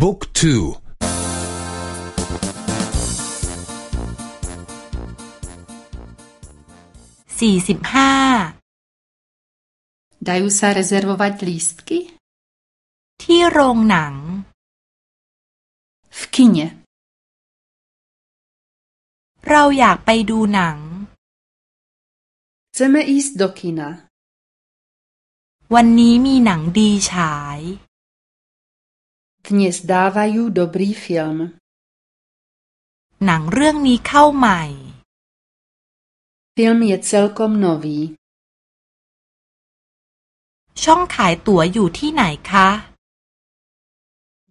บุ๊กทูสี่สิบห้า Dajú sa rezervovať lístky? ที่โรงหนัง V kine. เราอยากไปดูหนัง Chceme ísť do kina. วันนี้มีหนังดีฉาย Dnes dávajú dobrý film. หนังเรื่องนี้เข้าใหม่ Film je celkom nový. ช่องขายตั๋วอยู่ที่ไหนคะ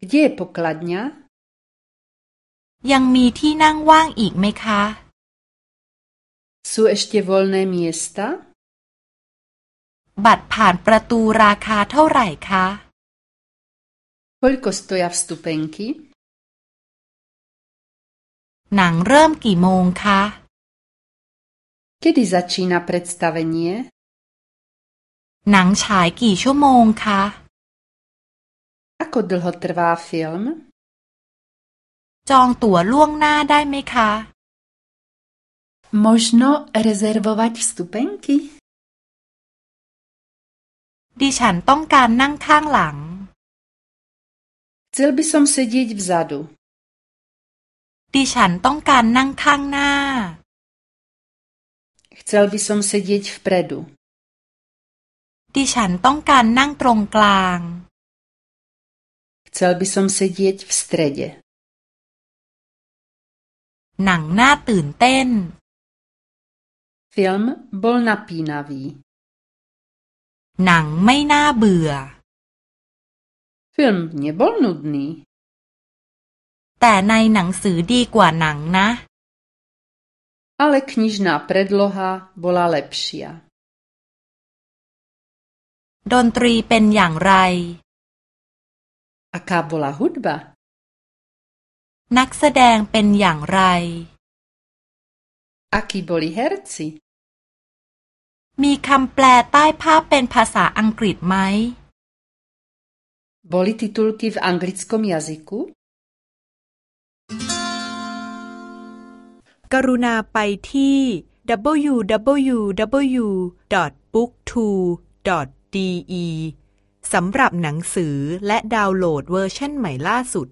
Kde je pokladňa? ยังมีที่นั่งว่างอีกไหมคะ Sú ešte voľné miesta? บัตรผ่านประตูราคาเท่าไหร่คะ Koľko stoja vstupenky? หนังเริ่มกี่โมงคะ Kedy začína predstavenie? หนังฉายกี่ชั่วโมงคะ Ako dlho trvá film? จองตั๋วล่วงหน้าได้ไหมคะ Možno rezervovať vstupenky? ดิฉันต้องการนั่งข้างหลัง Chcel by som sedieť vzadu. ดิฉันต้องการนั่งข้างหน้า Chcel by som sedieť vpredu. ดิฉันต้องการนั่งตรงกลาง Chcel by som sedieť v strede. หนังน่าตื่นเต้น Film bol napínavý. หนังไม่น่าเบื่อ Film nebol nudný, แต่ในหนังสือดีกว่าหนังนะ ale knižná predloha bola lepšia. ดนตรีเป็นอย่างไร Aká bola hudba? นักแสดงเป็นอย่างไร Akí boli herci? มีคำแปลใต้ภาพเป็นภาษาอังกฤษไหม Boli titulky v anglickom jazyku? กรุณาไปที่ www.booktwo.de สำหรับหนังสือและดาวน์โหลดเวอร์ชันใหม่ล่าสุด